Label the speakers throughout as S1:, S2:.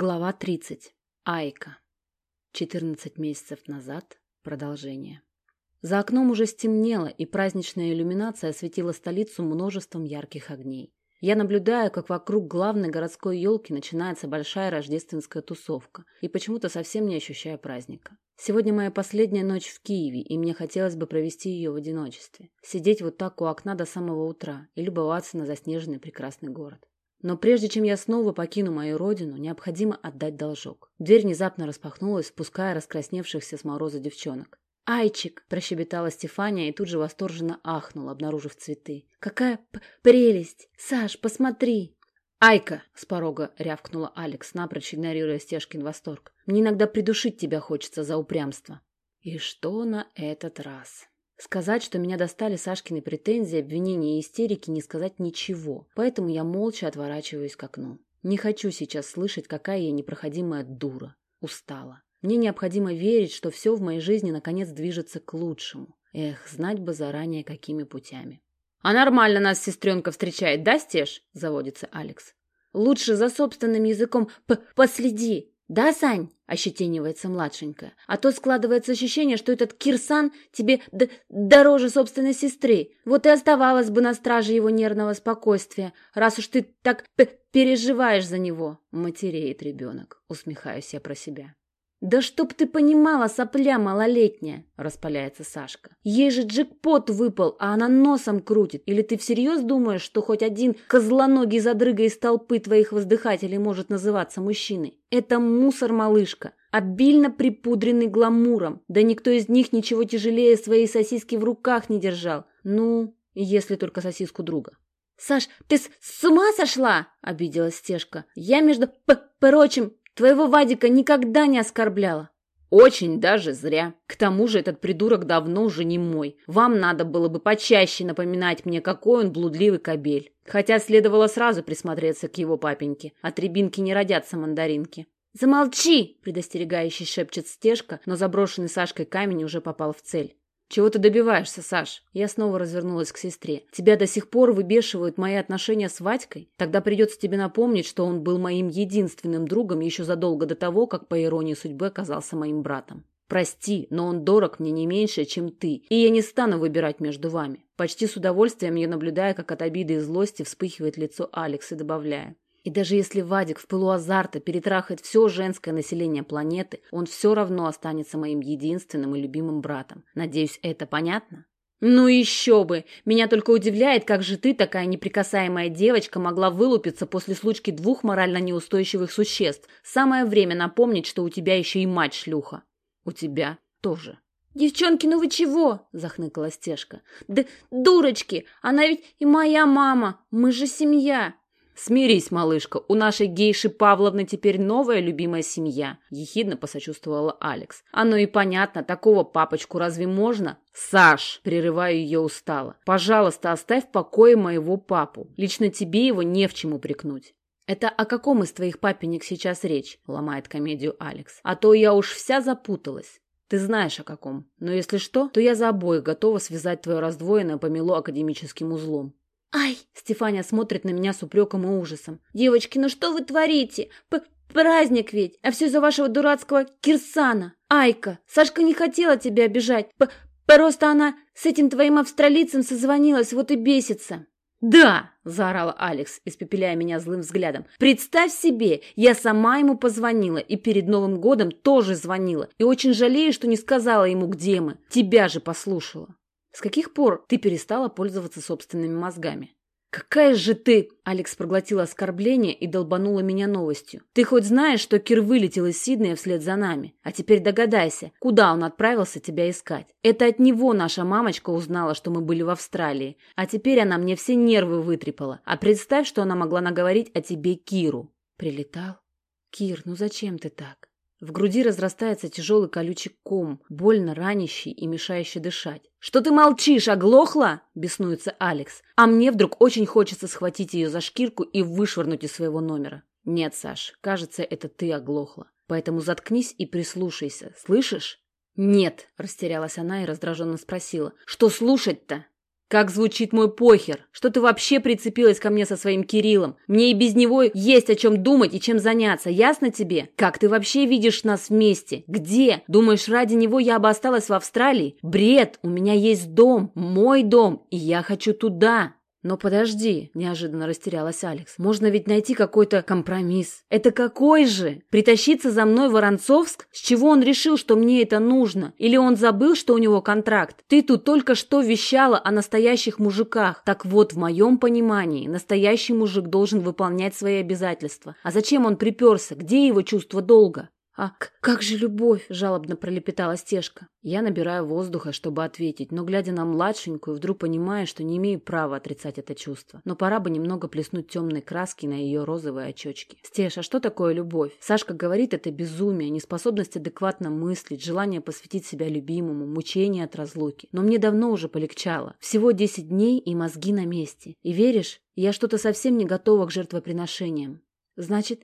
S1: Глава 30. Айка. 14 месяцев назад. Продолжение. За окном уже стемнело, и праздничная иллюминация осветила столицу множеством ярких огней. Я наблюдаю, как вокруг главной городской елки начинается большая рождественская тусовка, и почему-то совсем не ощущаю праздника. Сегодня моя последняя ночь в Киеве, и мне хотелось бы провести ее в одиночестве. Сидеть вот так у окна до самого утра и любоваться на заснеженный прекрасный город. Но прежде чем я снова покину мою родину, необходимо отдать должок. Дверь внезапно распахнулась, впуская раскрасневшихся с мороза девчонок. «Айчик!» – прощебетала Стефания и тут же восторженно ахнула, обнаружив цветы. «Какая прелесть! Саш, посмотри!» «Айка!» – с порога рявкнула Алекс, напрочь игнорируя Стешкин восторг. «Мне иногда придушить тебя хочется за упрямство». И что на этот раз? Сказать, что меня достали Сашкины претензии, обвинения и истерики, не сказать ничего. Поэтому я молча отворачиваюсь к окну. Не хочу сейчас слышать, какая я непроходимая дура. Устала. Мне необходимо верить, что все в моей жизни наконец движется к лучшему. Эх, знать бы заранее, какими путями. «А нормально нас сестренка встречает, да, Стеж?» – заводится Алекс. «Лучше за собственным языком последи. «Да, Сань?» – ощетинивается младшенькая. «А то складывается ощущение, что этот Кирсан тебе дороже собственной сестры. Вот и оставалась бы на страже его нервного спокойствия, раз уж ты так переживаешь за него». Матереет ребенок, усмехаюсь я про себя. «Да чтоб ты понимала, сопля малолетняя!» – распаляется Сашка. «Ей же джекпот выпал, а она носом крутит. Или ты всерьез думаешь, что хоть один козлоногий задрыга из толпы твоих воздыхателей может называться мужчиной? Это мусор, малышка, обильно припудренный гламуром. Да никто из них ничего тяжелее своей сосиски в руках не держал. Ну, если только сосиску друга». «Саш, ты с, с ума сошла?» – обиделась Стежка. «Я, между прочим, Твоего Вадика никогда не оскорбляла. Очень даже зря. К тому же этот придурок давно уже не мой. Вам надо было бы почаще напоминать мне, какой он блудливый кобель. Хотя следовало сразу присмотреться к его папеньке. От рябинки не родятся мандаринки. «Замолчи!» – предостерегающе шепчет стежка, но заброшенный Сашкой камень уже попал в цель. «Чего ты добиваешься, Саш?» Я снова развернулась к сестре. «Тебя до сих пор выбешивают мои отношения с Вадькой? Тогда придется тебе напомнить, что он был моим единственным другом еще задолго до того, как, по иронии судьбы, оказался моим братом. Прости, но он дорог мне не меньше, чем ты, и я не стану выбирать между вами». Почти с удовольствием я наблюдаю, как от обиды и злости вспыхивает лицо Алекс и добавляя. И даже если Вадик в пылу азарта перетрахает все женское население планеты, он все равно останется моим единственным и любимым братом. Надеюсь, это понятно? «Ну еще бы! Меня только удивляет, как же ты, такая неприкасаемая девочка, могла вылупиться после случки двух морально неустойчивых существ. Самое время напомнить, что у тебя еще и мать шлюха. У тебя тоже». «Девчонки, ну вы чего?» – захныкала Стежка. «Да дурочки! Она ведь и моя мама! Мы же семья!» «Смирись, малышка, у нашей гейши Павловны теперь новая любимая семья», – ехидно посочувствовала Алекс. «Оно и понятно, такого папочку разве можно?» «Саш!» – прерываю ее устало. «Пожалуйста, оставь в покое моего папу. Лично тебе его не в чем упрекнуть». «Это о каком из твоих папенек сейчас речь?» – ломает комедию Алекс. «А то я уж вся запуталась». Ты знаешь о каком. Но если что, то я за обоих готова связать твое раздвоенное помело академическим узлом. «Ай!» — Стефания смотрит на меня с упреком и ужасом. «Девочки, ну что вы творите? П Праздник ведь, а все из-за вашего дурацкого Кирсана. Айка, Сашка не хотела тебя обижать. П Просто она с этим твоим австралийцем созвонилась, вот и бесится». «Да!» – заорала Алекс, испепеляя меня злым взглядом. «Представь себе, я сама ему позвонила и перед Новым годом тоже звонила. И очень жалею, что не сказала ему, где мы. Тебя же послушала». С каких пор ты перестала пользоваться собственными мозгами? «Какая же ты!» Алекс проглотила оскорбление и долбанула меня новостью. «Ты хоть знаешь, что Кир вылетел из Сиднея вслед за нами? А теперь догадайся, куда он отправился тебя искать? Это от него наша мамочка узнала, что мы были в Австралии. А теперь она мне все нервы вытрепала. А представь, что она могла наговорить о тебе Киру». «Прилетал? Кир, ну зачем ты так?» В груди разрастается тяжелый колючий ком, больно ранящий и мешающий дышать. «Что ты молчишь, оглохла?» – беснуется Алекс. А мне вдруг очень хочется схватить ее за шкирку и вышвырнуть из своего номера. «Нет, Саш, кажется, это ты оглохла. Поэтому заткнись и прислушайся. Слышишь?» «Нет», – растерялась она и раздраженно спросила. «Что слушать-то?» Как звучит мой похер? Что ты вообще прицепилась ко мне со своим Кириллом? Мне и без него есть о чем думать и чем заняться, ясно тебе? Как ты вообще видишь нас вместе? Где? Думаешь, ради него я бы осталась в Австралии? Бред! У меня есть дом, мой дом, и я хочу туда. «Но подожди», – неожиданно растерялась Алекс. «Можно ведь найти какой-то компромисс». «Это какой же? Притащиться за мной в Воронцовск? С чего он решил, что мне это нужно? Или он забыл, что у него контракт? Ты тут только что вещала о настоящих мужиках. Так вот, в моем понимании, настоящий мужик должен выполнять свои обязательства. А зачем он приперся? Где его чувство долга?» «А как же любовь?» – жалобно пролепетала Стежка. Я набираю воздуха, чтобы ответить, но, глядя на младшенькую, вдруг понимаю, что не имею права отрицать это чувство. Но пора бы немного плеснуть темной краски на ее розовые очечки. «Стеж, а что такое любовь?» Сашка говорит, это безумие, неспособность адекватно мыслить, желание посвятить себя любимому, мучение от разлуки. Но мне давно уже полегчало. Всего 10 дней и мозги на месте. И веришь, я что-то совсем не готова к жертвоприношениям. Значит,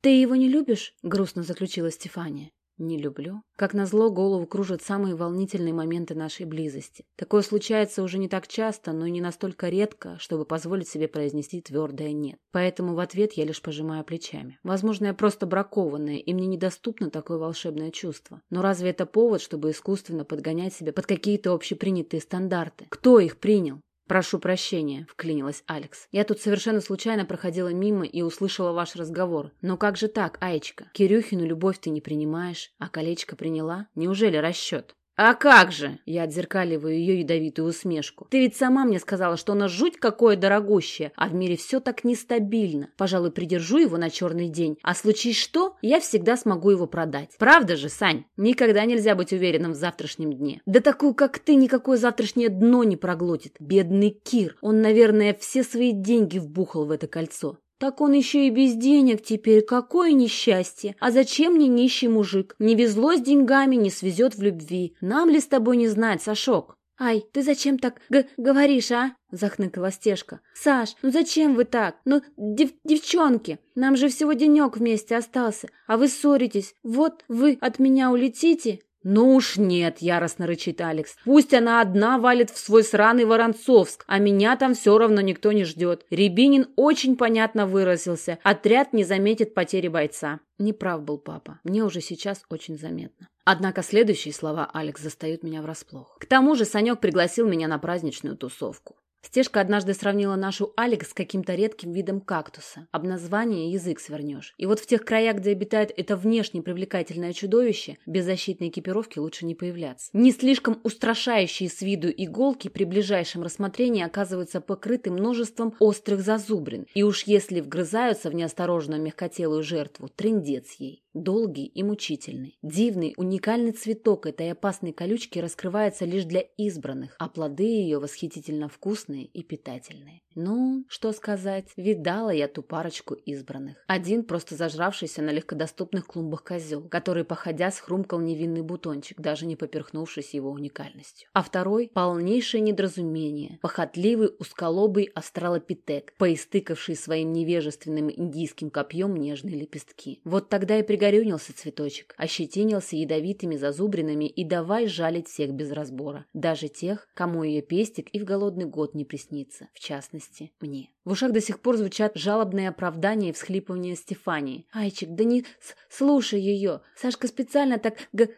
S1: «Ты его не любишь?» — грустно заключила Стефания. «Не люблю». Как назло, голову кружат самые волнительные моменты нашей близости. Такое случается уже не так часто, но и не настолько редко, чтобы позволить себе произнести твердое «нет». Поэтому в ответ я лишь пожимаю плечами. Возможно, я просто бракованная, и мне недоступно такое волшебное чувство. Но разве это повод, чтобы искусственно подгонять себя под какие-то общепринятые стандарты? Кто их принял? «Прошу прощения», — вклинилась Алекс. «Я тут совершенно случайно проходила мимо и услышала ваш разговор. Но как же так, Аечка? Кирюхину любовь ты не принимаешь, а колечко приняла? Неужели расчет?» «А как же?» – я отзеркаливаю ее ядовитую усмешку. «Ты ведь сама мне сказала, что она жуть какое дорогущее, а в мире все так нестабильно. Пожалуй, придержу его на черный день, а случись что, я всегда смогу его продать. Правда же, Сань? Никогда нельзя быть уверенным в завтрашнем дне. Да такую, как ты, никакое завтрашнее дно не проглотит. Бедный Кир, он, наверное, все свои деньги вбухал в это кольцо. Так он еще и без денег теперь, какое несчастье. А зачем мне нищий мужик? Не везло с деньгами, не свезет в любви. Нам ли с тобой не знать, Сашок? «Ай, ты зачем так говоришь, а?» – захныкала Стежка. «Саш, ну зачем вы так? Ну, дев девчонки, нам же всего денек вместе остался, а вы ссоритесь. Вот вы от меня улетите, «Ну уж нет», — яростно рычит Алекс. «Пусть она одна валит в свой сраный Воронцовск, а меня там все равно никто не ждет. Рябинин очень понятно выразился. Отряд не заметит потери бойца». Неправ был папа. Мне уже сейчас очень заметно. Однако следующие слова Алекс застают меня врасплох. К тому же Санек пригласил меня на праздничную тусовку. Стежка однажды сравнила нашу Алекс с каким-то редким видом кактуса. Об названии язык свернешь. И вот в тех краях, где обитает это внешне привлекательное чудовище, без защитной экипировки лучше не появляться. Не слишком устрашающие с виду иголки при ближайшем рассмотрении оказываются покрыты множеством острых зазубрин. И уж если вгрызаются в неосторожную мягкотелую жертву, трындец ей. Долгий и мучительный. Дивный, уникальный цветок этой опасной колючки раскрывается лишь для избранных, а плоды ее восхитительно вкусные и питательные. Ну, что сказать, видала я ту парочку избранных. Один просто зажравшийся на легкодоступных клумбах козел, который, походя, схрумкал невинный бутончик, даже не поперхнувшись его уникальностью. А второй – полнейшее недоразумение, похотливый узколобый астралопитек, поистыкавший своим невежественным индийским копьем нежные лепестки. Вот тогда и пригорюнился цветочек, ощетинился ядовитыми зазубринами и давай жалить всех без разбора, даже тех, кому ее пестик и в голодный год не приснится, в частности частности, мне. В ушах до сих пор звучат жалобные оправдания и всхлипывания Стефании. «Айчик, да не слушай ее. Сашка специально так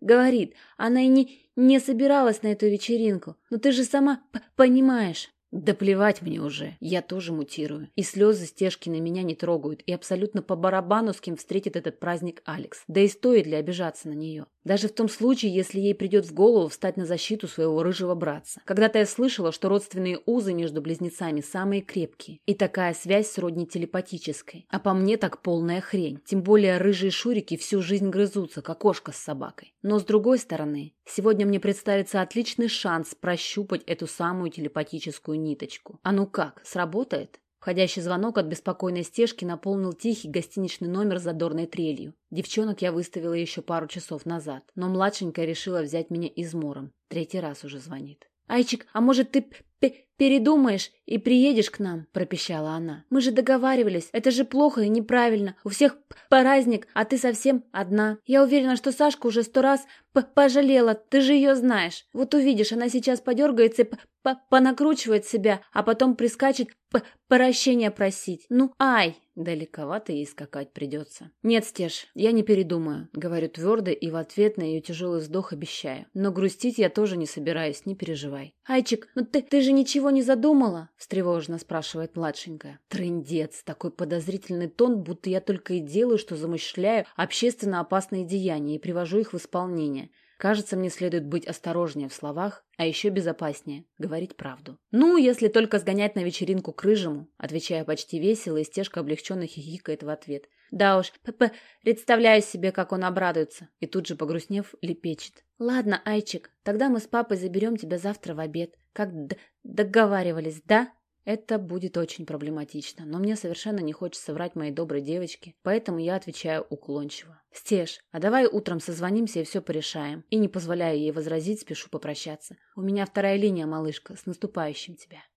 S1: говорит. Она и не, не собиралась на эту вечеринку. Но ты же сама понимаешь». Да плевать мне уже, я тоже мутирую. И слезы стежки на меня не трогают, и абсолютно по барабану, с кем встретит этот праздник Алекс. Да и стоит ли обижаться на нее? Даже в том случае, если ей придет в голову встать на защиту своего рыжего братца. Когда-то я слышала, что родственные узы между близнецами самые крепкие. И такая связь сродни телепатической. А по мне так полная хрень. Тем более рыжие шурики всю жизнь грызутся, как кошка с собакой. Но с другой стороны, сегодня мне представится отличный шанс прощупать эту самую телепатическую ниточку. А ну как, сработает? Входящий звонок от беспокойной стежки наполнил тихий гостиничный номер задорной трелью. Девчонок я выставила еще пару часов назад, но младшенькая решила взять меня измором. Третий раз уже звонит. «Айчик, а может, ты передумаешь и приедешь к нам?» – пропищала она. «Мы же договаривались. Это же плохо и неправильно. У всех праздник, а ты совсем одна. Я уверена, что Сашка уже сто раз пожалела. Ты же ее знаешь. Вот увидишь, она сейчас подергается и понакручивать себя, а потом прискачет прощения просить. Ну, ай! Далековато ей скакать придется. Нет, Стеж, я не передумаю, говорю твердо и в ответ на ее тяжелый вздох обещаю. Но грустить я тоже не собираюсь, не переживай. Айчик, ну ты, ты же ничего не задумала? Встревоженно спрашивает младшенькая. Трындец, такой подозрительный тон, будто я только и делаю, что замышляю общественно опасные деяния и привожу их в исполнение. Кажется, мне следует быть осторожнее в словах, а еще безопаснее – говорить правду. «Ну, если только сгонять на вечеринку к рыжему», – отвечая почти весело, и стежка облегченно хихикает в ответ. «Да уж, п -п, представляю себе, как он обрадуется». И тут же, погрустнев, лепечет. «Ладно, Айчик, тогда мы с папой заберем тебя завтра в обед. Как договаривались, да?» Это будет очень проблематично, но мне совершенно не хочется врать моей доброй девочке, поэтому я отвечаю уклончиво. «Стеж, а давай утром созвонимся и все порешаем». И не позволяю ей возразить, спешу попрощаться. «У меня вторая линия, малышка, с наступающим тебя».